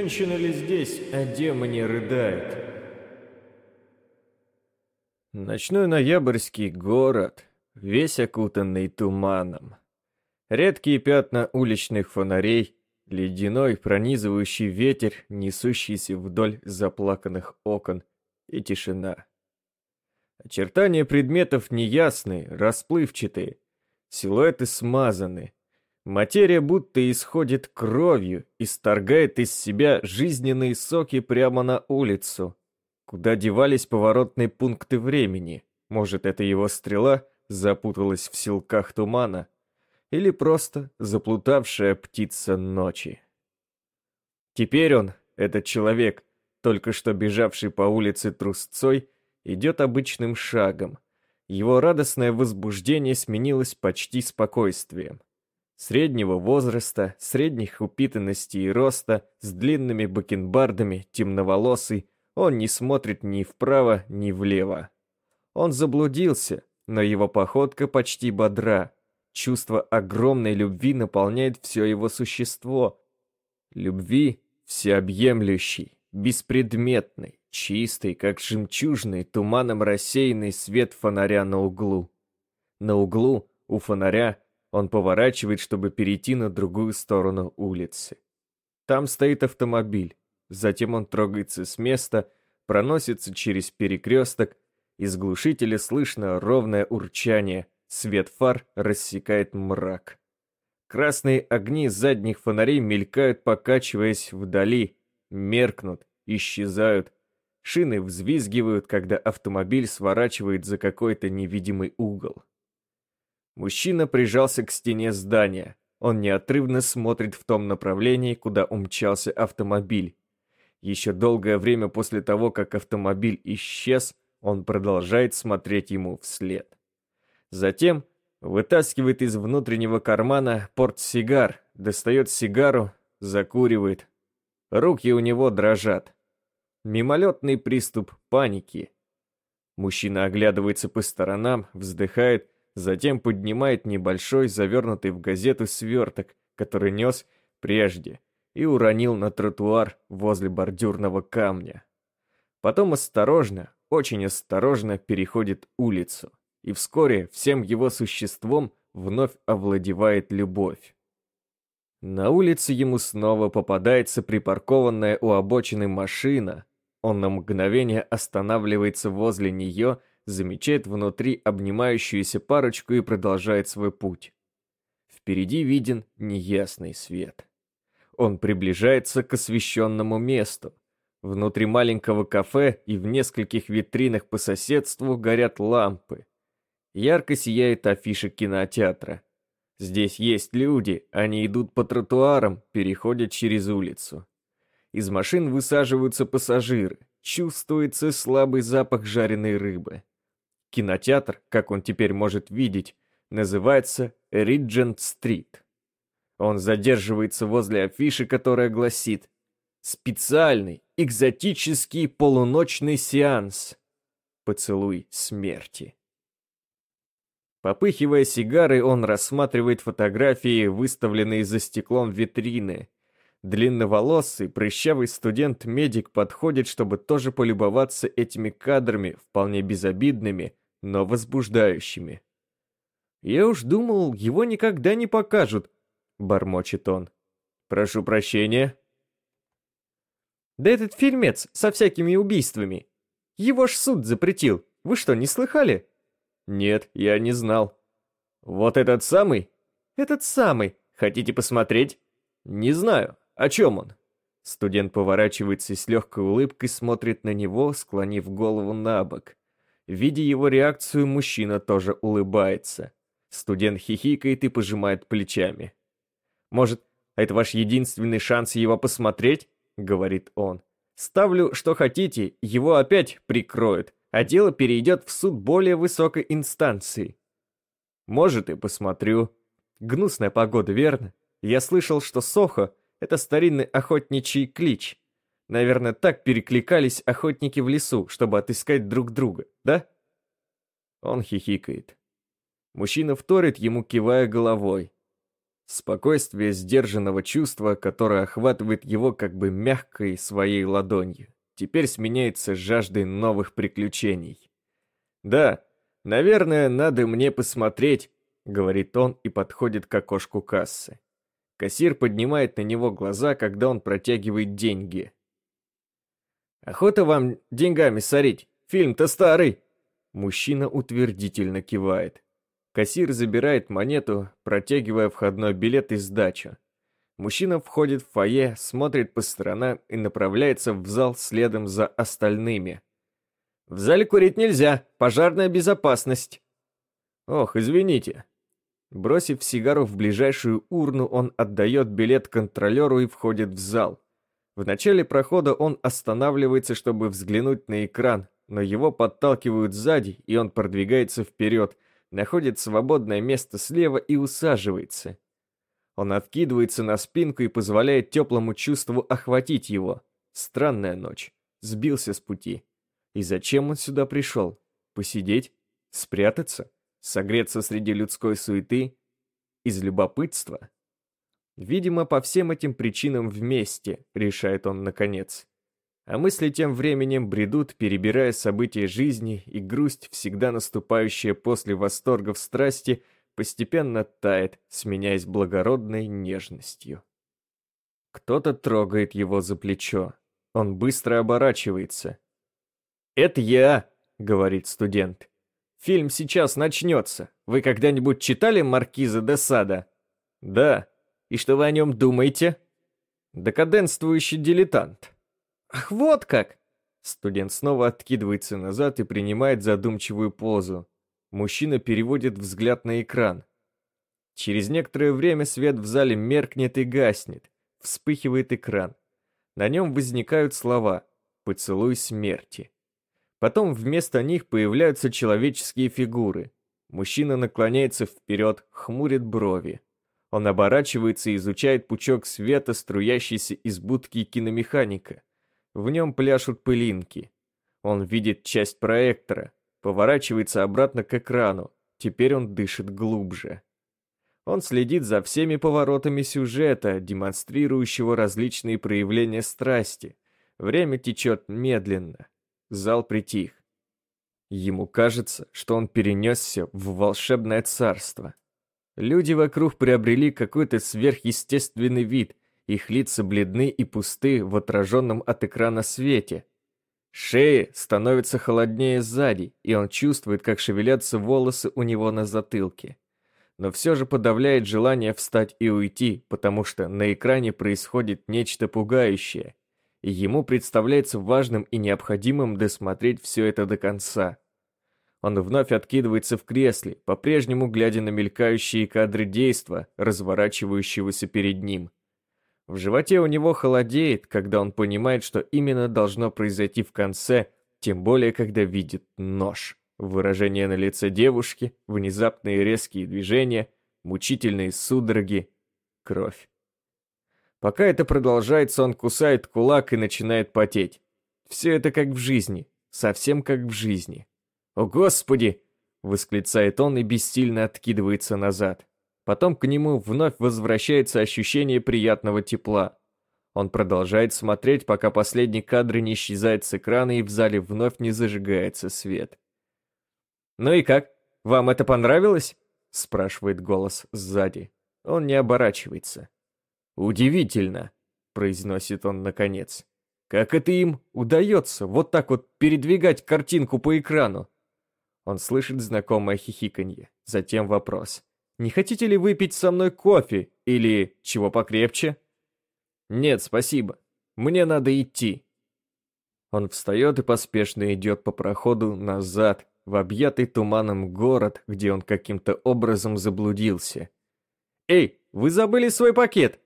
женщина ли здесь, а демоне рыдает? Ночной ноябрьский город, весь окутанный туманом. Редкие пятна уличных фонарей, ледяной пронизывающий ветер, несущийся вдоль заплаканных окон, и тишина. Очертания предметов неясные, расплывчатые, силуэты смазаны. Материя будто исходит кровью, и сторгает из себя жизненные соки прямо на улицу. Куда девались поворотные пункты времени? Может, это его стрела запуталась в силках тумана? Или просто заплутавшая птица ночи? Теперь он, этот человек, только что бежавший по улице трусцой, идет обычным шагом. Его радостное возбуждение сменилось почти спокойствием. Среднего возраста, средних упитанности и роста, с длинными бакенбардами, темноволосый, он не смотрит ни вправо, ни влево. Он заблудился, но его походка почти бодра. Чувство огромной любви наполняет все его существо. Любви всеобъемлющей, беспредметной, чистый, как жемчужный, туманом рассеянный свет фонаря на углу. На углу, у фонаря, он поворачивает, чтобы перейти на другую сторону улицы. Там стоит автомобиль. Затем он трогается с места, проносится через перекресток, из глушителя слышно ровное урчание, свет фар рассекает мрак. Красные огни задних фонарей мелькают, покачиваясь вдали, меркнут, исчезают, Шины взвизгивают, когда автомобиль сворачивает за какой-то невидимый угол. Мужчина прижался к стене здания. Он неотрывно смотрит в том направлении, куда умчался автомобиль. Еще долгое время после того, как автомобиль исчез, он продолжает смотреть ему вслед. Затем вытаскивает из внутреннего кармана портсигар, достает сигару, закуривает. Руки у него дрожат. Мимолетный приступ паники. Мужчина оглядывается по сторонам, вздыхает, затем поднимает небольшой, завернутый в газету сверток, который нес прежде, и уронил на тротуар возле бордюрного камня. Потом осторожно, очень осторожно переходит улицу, и вскоре всем его существом вновь овладевает любовь. На улице ему снова попадается припаркованная у обочины машина, он на мгновение останавливается возле нее, замечает внутри обнимающуюся парочку и продолжает свой путь. Впереди виден неясный свет. Он приближается к освещенному месту. Внутри маленького кафе и в нескольких витринах по соседству горят лампы. Ярко сияет афиша кинотеатра. Здесь есть люди, они идут по тротуарам, переходят через улицу. Из машин высаживаются пассажиры. Чувствуется слабый запах жареной рыбы. Кинотеатр, как он теперь может видеть, называется Риджент-стрит. Он задерживается возле афиши, которая гласит «Специальный, экзотический полуночный сеанс. Поцелуй смерти». Попыхивая сигарой, он рассматривает фотографии, выставленные за стеклом витрины, Длинноволосый, прыщавый студент-медик подходит, чтобы тоже полюбоваться этими кадрами, вполне безобидными, но возбуждающими. «Я уж думал, его никогда не покажут», — бормочет он. «Прошу прощения». «Да этот фильмец со всякими убийствами. Его ж суд запретил. Вы что, не слыхали?» «Нет, я не знал». «Вот этот самый?» «Этот самый. Хотите посмотреть?» «Не знаю. О чем он?» Студент поворачивается и с легкой улыбкой смотрит на него, склонив голову на бок. Видя его реакцию, мужчина тоже улыбается. Студент хихикает и пожимает плечами. «Может, это ваш единственный шанс его посмотреть?» — говорит он. «Ставлю, что хотите, его опять прикроют, а дело перейдет в суд более высокой инстанции». «Может, и посмотрю. Гнусная погода, верно? Я слышал, что Сохо это старинный охотничий клич. Наверное, так перекликались охотники в лесу, чтобы отыскать друг друга, да? Он хихикает. Мужчина вторит ему, кивая головой. Спокойствие сдержанного чувства, которое охватывает его как бы мягкой своей ладонью, теперь сменяется жаждой новых приключений. «Да, наверное, надо мне посмотреть», — говорит он и подходит к окошку кассы. Кассир поднимает на него глаза, когда он протягивает деньги. «Охота вам деньгами сорить? Фильм-то старый!» Мужчина утвердительно кивает. Кассир забирает монету, протягивая входной билет и сдачу. Мужчина входит в фойе, смотрит по сторонам и направляется в зал следом за остальными. «В зале курить нельзя, пожарная безопасность». «Ох, извините». Бросив сигару в ближайшую урну, он отдает билет контролеру и входит в зал. В начале прохода он останавливается, чтобы взглянуть на экран, но его подталкивают сзади, и он продвигается вперед – находит свободное место слева и усаживается. Он откидывается на спинку и позволяет теплому чувству охватить его. Странная ночь. Сбился с пути. И зачем он сюда пришел? Посидеть? Спрятаться? Согреться среди людской суеты? Из любопытства? Видимо, по всем этим причинам вместе, решает он наконец. А мысли тем временем бредут, перебирая события жизни, и грусть, всегда наступающая после восторгов страсти, постепенно тает, сменяясь благородной нежностью. Кто-то трогает его за плечо. Он быстро оборачивается. «Это я!» — говорит студент. «Фильм сейчас начнется. Вы когда-нибудь читали «Маркиза де Сада»?» «Да. И что вы о нем думаете?» «Декаденствующий дилетант». «Ах, вот как!» Студент снова откидывается назад и принимает задумчивую позу. Мужчина переводит взгляд на экран. Через некоторое время свет в зале меркнет и гаснет. Вспыхивает экран. На нем возникают слова «Поцелуй смерти». Потом вместо них появляются человеческие фигуры. Мужчина наклоняется вперед, хмурит брови. Он оборачивается и изучает пучок света, струящийся из будки киномеханика. В нем пляшут пылинки. Он видит часть проектора, поворачивается обратно к экрану. Теперь он дышит глубже. Он следит за всеми поворотами сюжета, демонстрирующего различные проявления страсти. Время течет медленно. Зал притих. Ему кажется, что он перенесся в волшебное царство. Люди вокруг приобрели какой-то сверхъестественный вид, их лица бледны и пусты в отраженном от экрана свете. Шеи становятся холоднее сзади, и он чувствует, как шевелятся волосы у него на затылке. Но все же подавляет желание встать и уйти, потому что на экране происходит нечто пугающее, и ему представляется важным и необходимым досмотреть все это до конца. Он вновь откидывается в кресле, по-прежнему глядя на мелькающие кадры действа, разворачивающегося перед ним. В животе у него холодеет, когда он понимает, что именно должно произойти в конце, тем более, когда видит нож. Выражение на лице девушки, внезапные резкие движения, мучительные судороги, кровь. Пока это продолжается, он кусает кулак и начинает потеть. Все это как в жизни, совсем как в жизни. «О, Господи!» — восклицает он и бессильно откидывается назад. Потом к нему вновь возвращается ощущение приятного тепла. Он продолжает смотреть, пока последний кадр не исчезает с экрана и в зале вновь не зажигается свет. «Ну и как? Вам это понравилось?» — спрашивает голос сзади. Он не оборачивается. «Удивительно», — произносит он наконец. «Как это им удается вот так вот передвигать картинку по экрану?» Он слышит знакомое хихиканье, затем вопрос. Не хотите ли выпить со мной кофе или чего покрепче? Нет, спасибо. Мне надо идти. Он встает и поспешно идет по проходу назад, в объятый туманом город, где он каким-то образом заблудился. «Эй, вы забыли свой пакет!»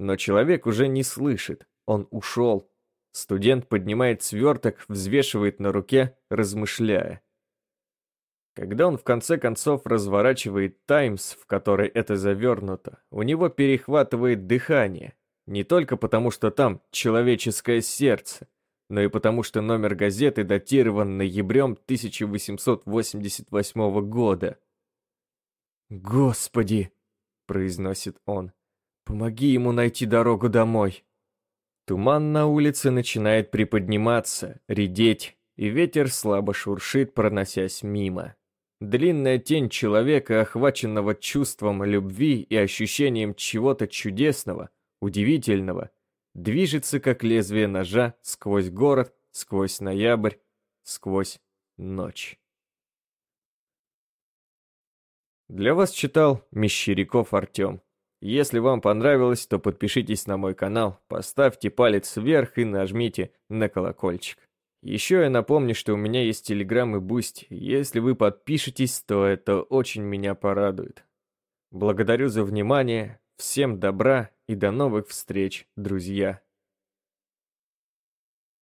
Но человек уже не слышит, он ушел. Студент поднимает сверток, взвешивает на руке, размышляя. Когда он в конце концов разворачивает «Таймс», в который это завернуто, у него перехватывает дыхание. Не только потому, что там человеческое сердце, но и потому, что номер газеты датирован ноябрем 1888 года. «Господи!» — произносит он. «Помоги ему найти дорогу домой!» Туман на улице начинает приподниматься, редеть, и ветер слабо шуршит, проносясь мимо. Длинная тень человека, охваченного чувством любви и ощущением чего-то чудесного, удивительного, движется, как лезвие ножа, сквозь город, сквозь ноябрь, сквозь ночь. Для вас читал Мещеряков Артем. Если вам понравилось, то подпишитесь на мой канал, поставьте палец вверх и нажмите на колокольчик. Еще я напомню, что у меня есть Телеграм и Boosty. Если вы подпишетесь, то это очень меня порадует. Благодарю за внимание, всем добра и до новых встреч, друзья.